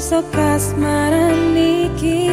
sokas marani kita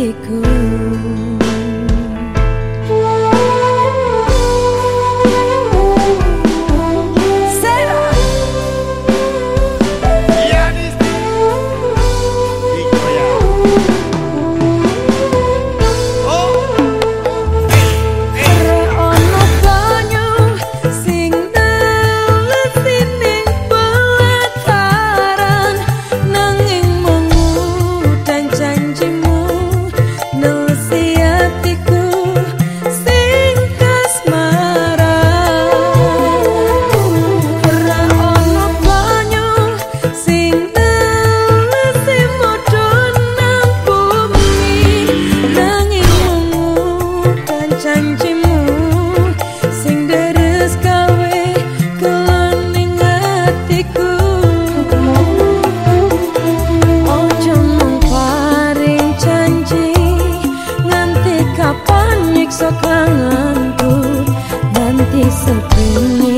hatiku. kabur nanti sepuluh